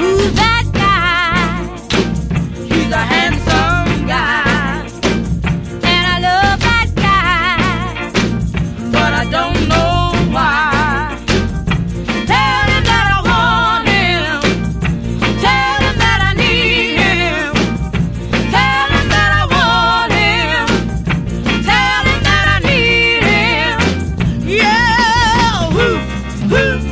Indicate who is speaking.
Speaker 1: Who's that guy? He's a handsome guy. And I love that guy. But I don't know why. Tell him that I want him. Tell him that I need him. Tell him that I want him. Tell him that I need him. Yeah. Woo.